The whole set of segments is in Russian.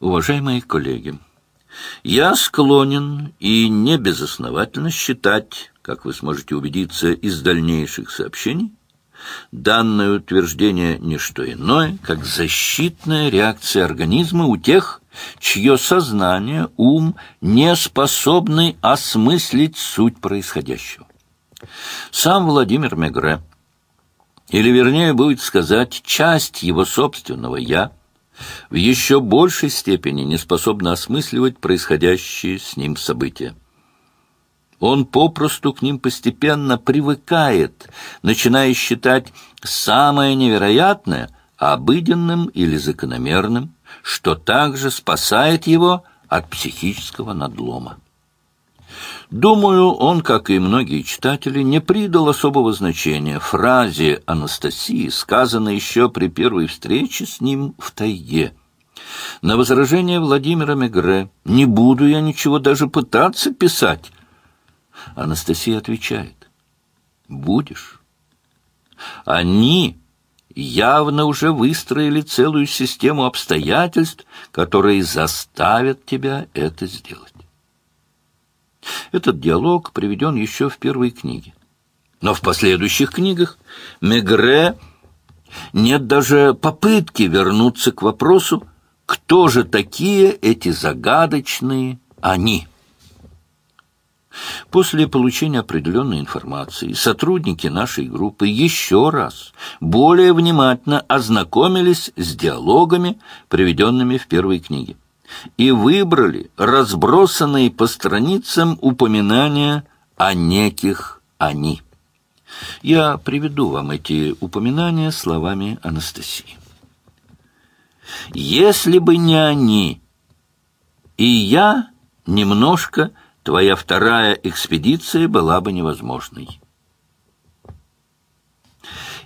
Уважаемые коллеги, я склонен и не безосновательно считать, как вы сможете убедиться из дальнейших сообщений, данное утверждение не что иное, как защитная реакция организма у тех, чье сознание, ум не способны осмыслить суть происходящего. Сам Владимир Мегре, или вернее будет сказать, часть его собственного «я», в еще большей степени не способна осмысливать происходящие с ним события. Он попросту к ним постепенно привыкает, начиная считать самое невероятное обыденным или закономерным, что также спасает его от психического надлома. Думаю, он, как и многие читатели, не придал особого значения фразе Анастасии, сказанной еще при первой встрече с ним в тайге. На возражение Владимира Мегре «Не буду я ничего даже пытаться писать», Анастасия отвечает «Будешь». Они явно уже выстроили целую систему обстоятельств, которые заставят тебя это сделать. Этот диалог приведен еще в первой книге. Но в последующих книгах Мегре нет даже попытки вернуться к вопросу, кто же такие эти загадочные «они». После получения определенной информации сотрудники нашей группы еще раз более внимательно ознакомились с диалогами, приведенными в первой книге и выбрали разбросанные по страницам упоминания о неких «они». Я приведу вам эти упоминания словами Анастасии. «Если бы не они, и я немножко, твоя вторая экспедиция была бы невозможной».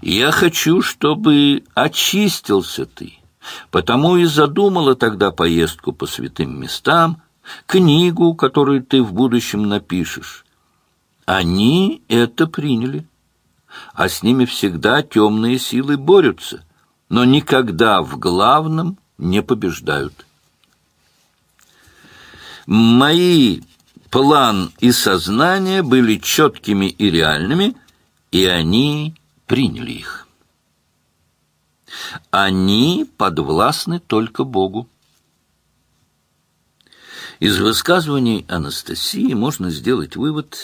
Я хочу, чтобы очистился ты, Потому и задумала тогда поездку по святым местам, книгу, которую ты в будущем напишешь. Они это приняли, а с ними всегда темные силы борются, но никогда в главном не побеждают. Мои план и сознание были четкими и реальными, и они приняли их. Они подвластны только Богу. Из высказываний Анастасии можно сделать вывод,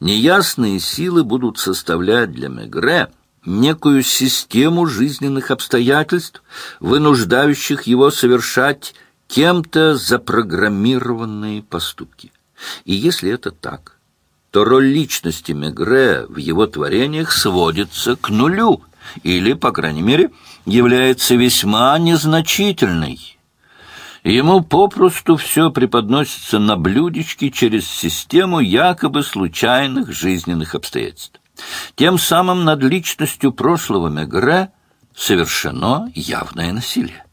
неясные силы будут составлять для Мегре некую систему жизненных обстоятельств, вынуждающих его совершать кем-то запрограммированные поступки. И если это так, то роль личности Мегре в его творениях сводится к нулю, или, по крайней мере, является весьма незначительной. Ему попросту все преподносится на блюдечке через систему якобы случайных жизненных обстоятельств. Тем самым над личностью прошлого Мегре совершено явное насилие.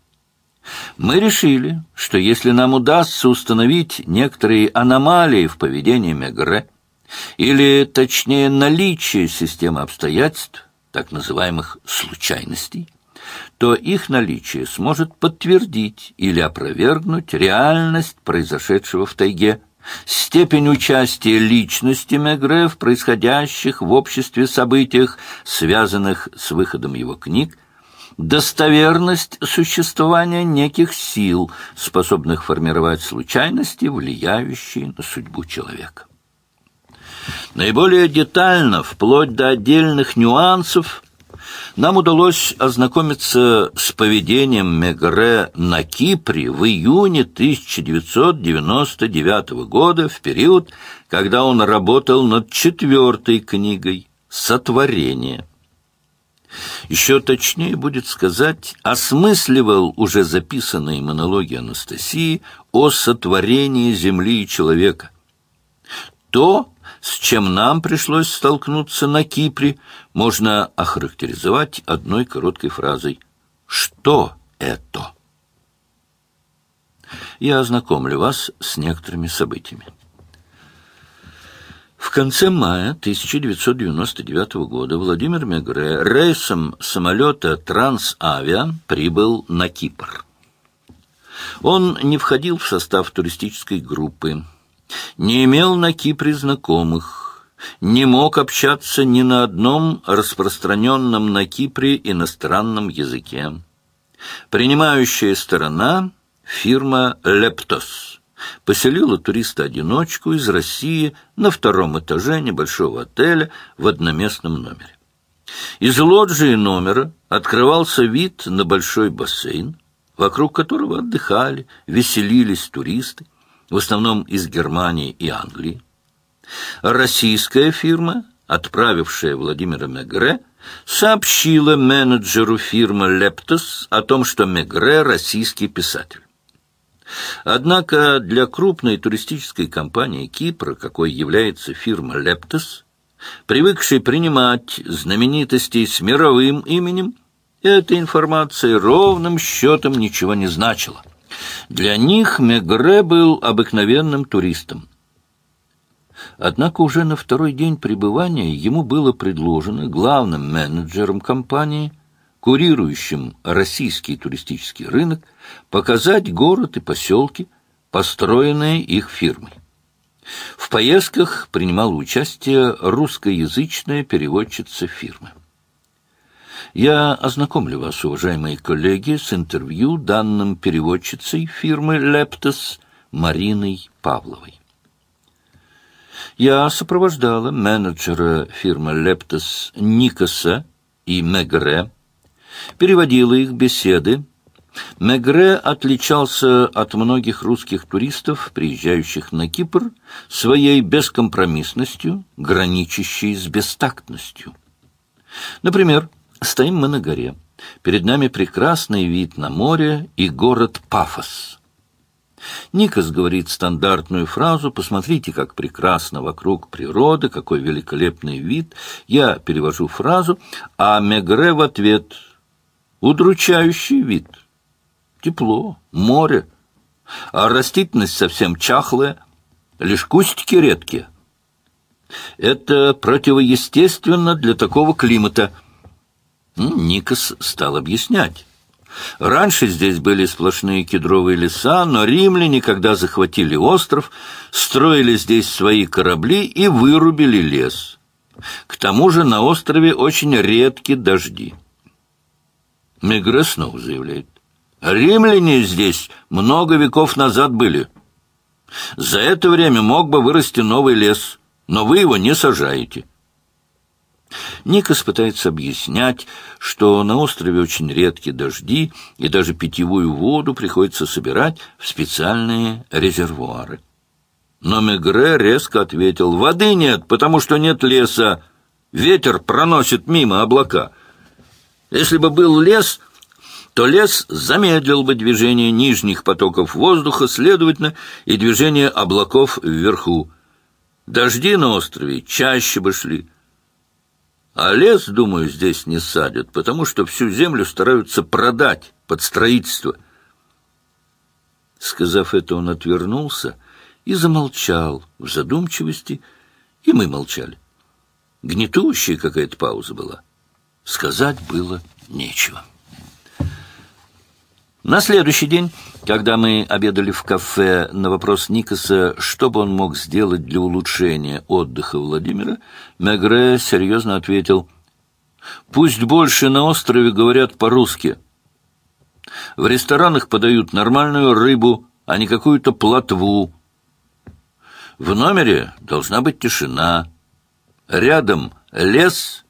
Мы решили, что если нам удастся установить некоторые аномалии в поведении Мегре, или, точнее, наличие системы обстоятельств, так называемых случайностей, то их наличие сможет подтвердить или опровергнуть реальность произошедшего в тайге, степень участия личности Мегре в происходящих в обществе событиях, связанных с выходом его книг, достоверность существования неких сил, способных формировать случайности, влияющие на судьбу человека. Наиболее детально, вплоть до отдельных нюансов, нам удалось ознакомиться с поведением Мегре на Кипре в июне 1999 года, в период, когда он работал над четвертой книгой «Сотворение». Еще точнее будет сказать, осмысливал уже записанные монологи Анастасии о сотворении земли и человека. То, с чем нам пришлось столкнуться на Кипре, можно охарактеризовать одной короткой фразой «Что это?». Я ознакомлю вас с некоторыми событиями. В конце мая 1999 года Владимир Мегре рейсом самолета «Трансавиа» прибыл на Кипр. Он не входил в состав туристической группы, не имел на Кипре знакомых, не мог общаться ни на одном распространенном на Кипре иностранном языке. Принимающая сторона — фирма «Лептос» поселила туриста-одиночку из России на втором этаже небольшого отеля в одноместном номере. Из лоджии номера открывался вид на большой бассейн, вокруг которого отдыхали, веселились туристы, в основном из Германии и Англии. Российская фирма, отправившая Владимира Мегре, сообщила менеджеру фирмы «Лептос» о том, что Мегре – российский писатель. Однако для крупной туристической компании Кипра, какой является фирма «Лептос», привыкшей принимать знаменитостей с мировым именем, эта информация ровным счетом ничего не значила. Для них Мегре был обыкновенным туристом. Однако уже на второй день пребывания ему было предложено главным менеджером компании, курирующим российский туристический рынок, показать город и поселки, построенные их фирмой. В поездках принимала участие русскоязычная переводчица фирмы. Я ознакомлю вас, уважаемые коллеги, с интервью, данным переводчицей фирмы «Лептос» Мариной Павловой. Я сопровождала менеджера фирмы «Лептос» Никоса и Мегре, переводила их беседы, Мегре отличался от многих русских туристов, приезжающих на Кипр, своей бескомпромиссностью, граничащей с бестактностью. Например, стоим мы на горе. Перед нами прекрасный вид на море и город Пафос. Никос говорит стандартную фразу «Посмотрите, как прекрасно вокруг природа, какой великолепный вид». Я перевожу фразу, а Мегре в ответ «Удручающий вид». Тепло, море, а растительность совсем чахлая, лишь кустики редкие. Это противоестественно для такого климата. Никос стал объяснять. Раньше здесь были сплошные кедровые леса, но римляне, когда захватили остров, строили здесь свои корабли и вырубили лес. К тому же на острове очень редки дожди. Мегре снова заявляет. Римляне здесь много веков назад были. За это время мог бы вырасти новый лес, но вы его не сажаете. Никос пытается объяснять, что на острове очень редкие дожди, и даже питьевую воду приходится собирать в специальные резервуары. Но Мегре резко ответил, «Воды нет, потому что нет леса. Ветер проносит мимо облака. Если бы был лес, то лес замедлил бы движение нижних потоков воздуха, следовательно, и движение облаков вверху. Дожди на острове чаще бы шли. А лес, думаю, здесь не садят, потому что всю землю стараются продать под строительство. Сказав это, он отвернулся и замолчал в задумчивости, и мы молчали. Гнетущая какая-то пауза была. Сказать было нечего. На следующий день, когда мы обедали в кафе, на вопрос Никоса, что бы он мог сделать для улучшения отдыха Владимира, Мегре серьезно ответил, «Пусть больше на острове говорят по-русски. В ресторанах подают нормальную рыбу, а не какую-то плотву. В номере должна быть тишина. Рядом лес,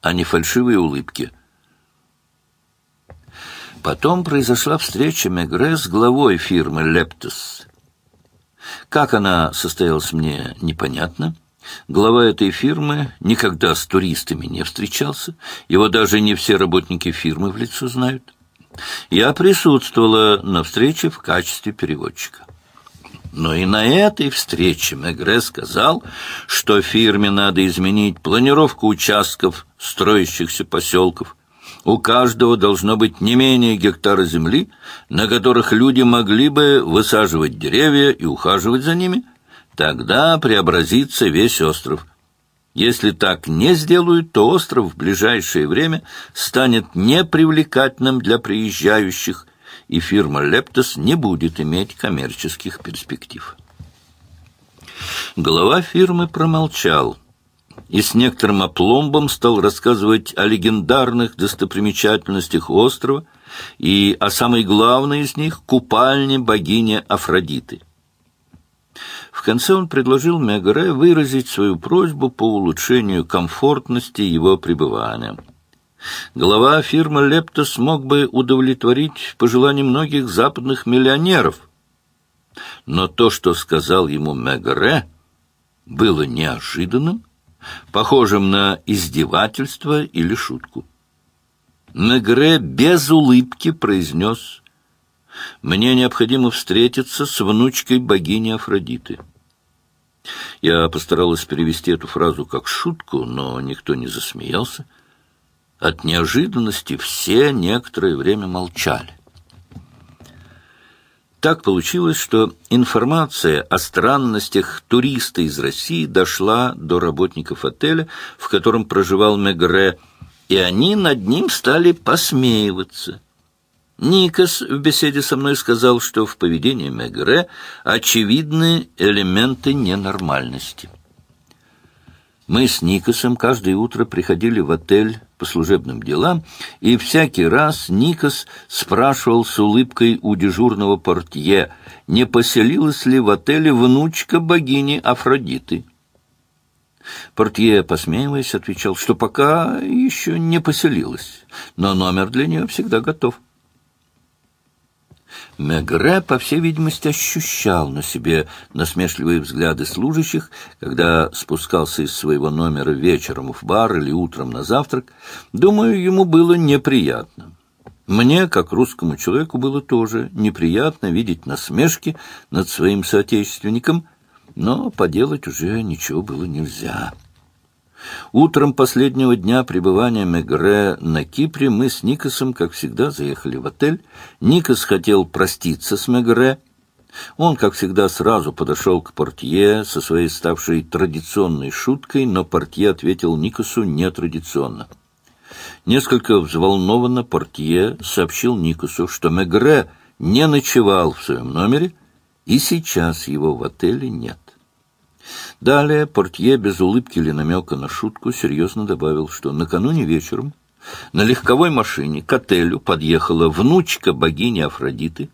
а не фальшивые улыбки». Потом произошла встреча Мегре с главой фирмы «Лептос». Как она состоялась мне, непонятно. Глава этой фирмы никогда с туристами не встречался, его даже не все работники фирмы в лицо знают. Я присутствовала на встрече в качестве переводчика. Но и на этой встрече Мегре сказал, что фирме надо изменить планировку участков строящихся поселков, у каждого должно быть не менее гектара земли, на которых люди могли бы высаживать деревья и ухаживать за ними. Тогда преобразится весь остров. Если так не сделают, то остров в ближайшее время станет непривлекательным для приезжающих, и фирма «Лептос» не будет иметь коммерческих перспектив. Глава фирмы промолчал и с некоторым опломбом стал рассказывать о легендарных достопримечательностях острова и о самой главной из них — купальне богини Афродиты. В конце он предложил Мегре выразить свою просьбу по улучшению комфортности его пребывания. Глава фирмы «Лепто» смог бы удовлетворить пожелания многих западных миллионеров. Но то, что сказал ему Мегре, было неожиданным, похожим на издевательство или шутку. Мегре без улыбки произнес «Мне необходимо встретиться с внучкой богини Афродиты». Я постаралась перевести эту фразу как шутку, но никто не засмеялся. От неожиданности все некоторое время молчали. Так получилось, что информация о странностях туриста из России дошла до работников отеля, в котором проживал Мегре, и они над ним стали посмеиваться. Никос в беседе со мной сказал, что в поведении Мегре очевидны элементы ненормальности. Мы с Никосом каждое утро приходили в отель по служебным делам, и всякий раз Никос спрашивал с улыбкой у дежурного портье, не поселилась ли в отеле внучка богини Афродиты. Портье, посмеиваясь, отвечал, что пока еще не поселилась, но номер для нее всегда готов. Мегре, по всей видимости, ощущал на себе насмешливые взгляды служащих, когда спускался из своего номера вечером в бар или утром на завтрак. Думаю, ему было неприятно. Мне, как русскому человеку, было тоже неприятно видеть насмешки над своим соотечественником, но поделать уже ничего было нельзя. Утром последнего дня пребывания Мегре на Кипре мы с Никосом, как всегда, заехали в отель. Никос хотел проститься с Мегре. Он, как всегда, сразу подошел к портье со своей ставшей традиционной шуткой, но портье ответил Никосу нетрадиционно. Несколько взволнованно портье сообщил Никосу, что Мегре не ночевал в своем номере, и сейчас его в отеле нет. Далее портье без улыбки или намека на шутку серьезно добавил, что накануне вечером на легковой машине к отелю подъехала внучка богини Афродиты,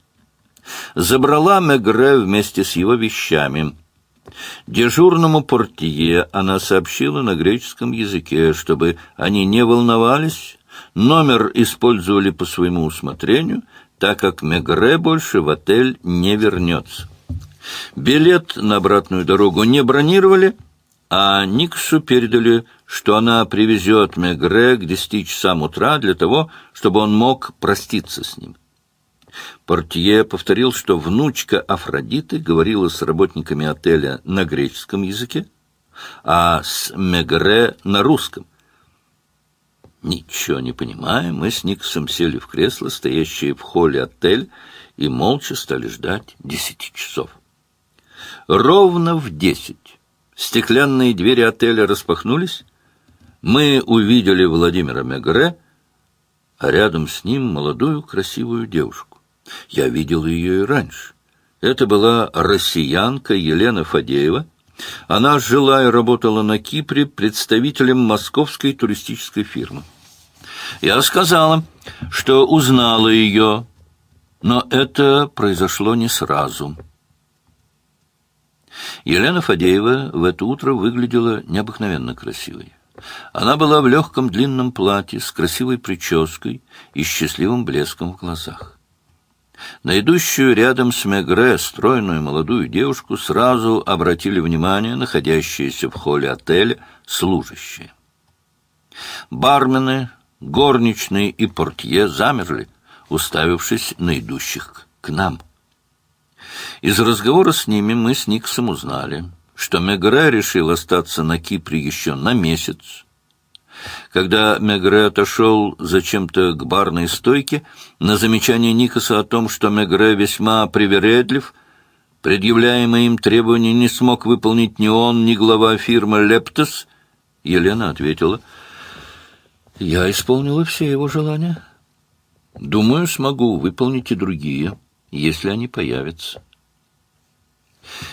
забрала Мегре вместе с его вещами. Дежурному портье она сообщила на греческом языке, чтобы они не волновались, номер использовали по своему усмотрению, так как Мегре больше в отель не вернется. Билет на обратную дорогу не бронировали, а Никсу передали, что она привезет Мегре к десяти часам утра для того, чтобы он мог проститься с ним. Портье повторил, что внучка Афродиты говорила с работниками отеля на греческом языке, а с Мегре на русском. Ничего не понимая, мы с Никсом сели в кресло, стоящее в холле отеля, и молча стали ждать десяти часов. Ровно в десять стеклянные двери отеля распахнулись. Мы увидели Владимира Мегре, а рядом с ним молодую красивую девушку. Я видел ее и раньше. Это была россиянка Елена Фадеева. Она жила и работала на Кипре представителем московской туристической фирмы. Я сказала, что узнала ее, но это произошло не сразу. Елена Фадеева в это утро выглядела необыкновенно красивой. Она была в легком длинном платье с красивой прической и счастливым блеском в глазах. На идущую рядом с Мегре стройную молодую девушку сразу обратили внимание находящиеся в холле отеля служащие. Бармены, горничные и портье замерли, уставившись на идущих к нам. Из разговора с ними мы с Никсом узнали, что Мегре решил остаться на Кипре еще на месяц. Когда Мегре отошел зачем-то к барной стойке, на замечание Никаса о том, что Мегре весьма привередлив, предъявляемое им требование не смог выполнить ни он, ни глава фирмы «Лептос», Елена ответила, «Я исполнила все его желания». Думаю, смогу выполнить и другие, если они появятся.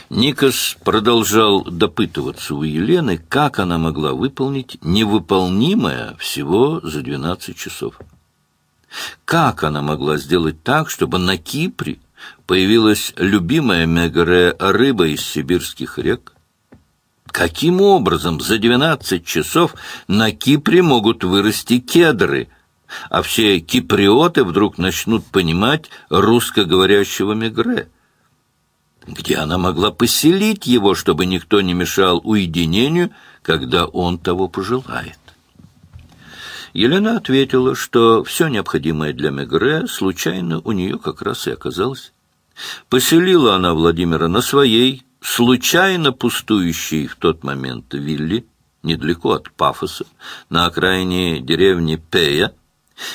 Никос продолжал допытываться у Елены, как она могла выполнить невыполнимое всего за двенадцать часов. Как она могла сделать так, чтобы на Кипре появилась любимая Мегаре рыба из сибирских рек? Каким образом за двенадцать часов на Кипре могут вырасти кедры, а все киприоты вдруг начнут понимать русскоговорящего Мегре? где она могла поселить его, чтобы никто не мешал уединению, когда он того пожелает. Елена ответила, что все необходимое для Мегре случайно у нее как раз и оказалось. Поселила она Владимира на своей, случайно пустующей в тот момент вилле, недалеко от Пафоса, на окраине деревни Пея,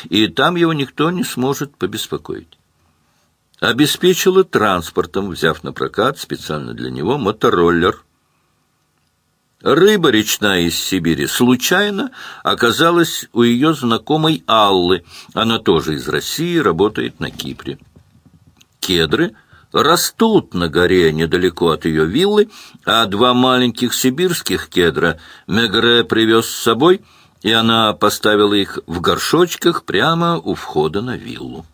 и там его никто не сможет побеспокоить обеспечила транспортом, взяв на прокат специально для него мотороллер. Рыба речная из Сибири случайно оказалась у ее знакомой Аллы. Она тоже из России, работает на Кипре. Кедры растут на горе недалеко от ее виллы, а два маленьких сибирских кедра Мегре привез с собой, и она поставила их в горшочках прямо у входа на виллу.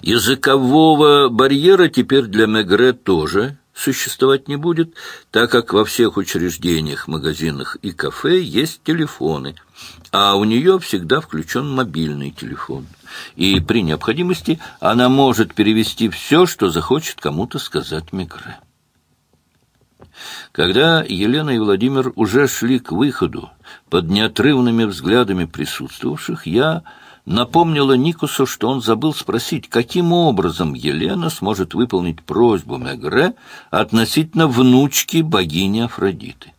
Языкового барьера теперь для Мегре тоже существовать не будет, так как во всех учреждениях, магазинах и кафе есть телефоны, а у нее всегда включен мобильный телефон. И при необходимости она может перевести все, что захочет кому-то сказать Мегре. Когда Елена и Владимир уже шли к выходу под неотрывными взглядами присутствовавших, я напомнила Никусу, что он забыл спросить, каким образом Елена сможет выполнить просьбу Мегре относительно внучки богини Афродиты.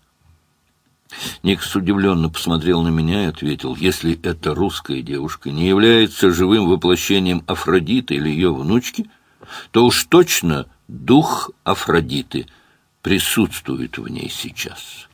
Никс удивленно посмотрел на меня и ответил, если эта русская девушка не является живым воплощением Афродиты или ее внучки, то уж точно дух Афродиты присутствует в ней сейчас».